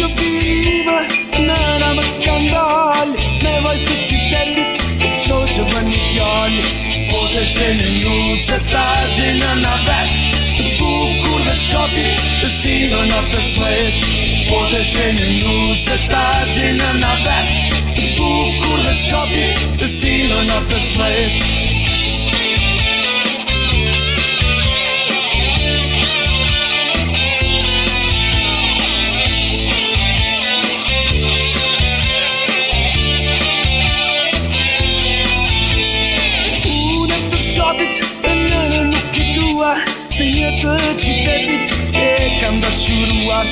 që pirime Nëna më skandal Me vajzë të qitelit E qo që bën një fjall Po të shenë në se ta gjenë në vet Të bukur dhe të shopit Të sirë në përslet Po të shenë në se ta gjenë në vet Të bukur dhe të shopit Të sirë në përslet shkuar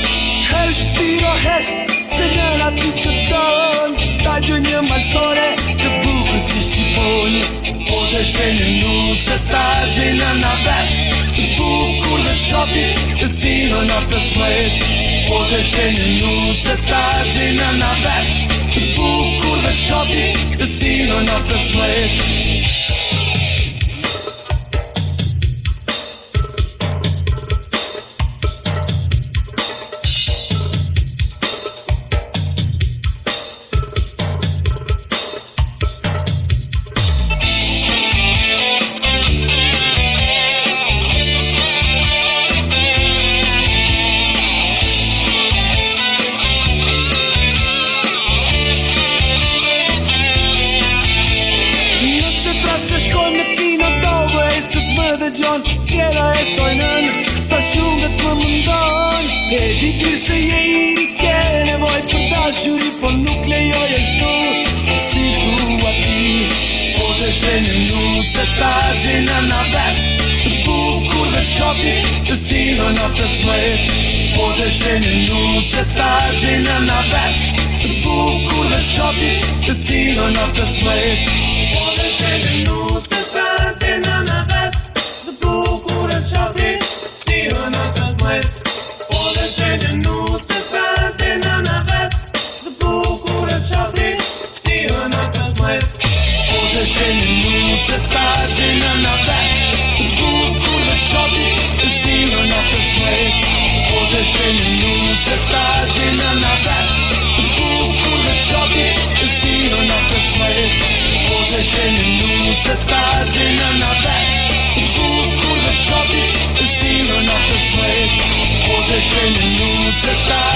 Hesht, piro, hesht, se në rapit të ton Ta gjë një malsore, të bukën si shqiponi Po të shpenë në nusë, ta gjë në në vet Të bukur dhe të shopit, të sinë në të smet Po të shpenë në nusë, ta gjë në në vet Të bukur dhe të shopit, të sinë në të smet Shhh shkojmë në kino do dhe e se smë dhe gjonë Sjera e sojnën, sa shumë dhe të më mëndonë E di pyrë se je i rike, nevoj për ta shuri Po nuk le joj e shtu, si tu ati Po të shenë në se ta gjenë në në vetë Të të bukur dhe të shopit, të si në në të sletë Po të shenë në se ta gjenë në në vetë Të bukur dhe të shopit, të si në në të sletë se t'a gonna në it. Przestrzeni na kurde the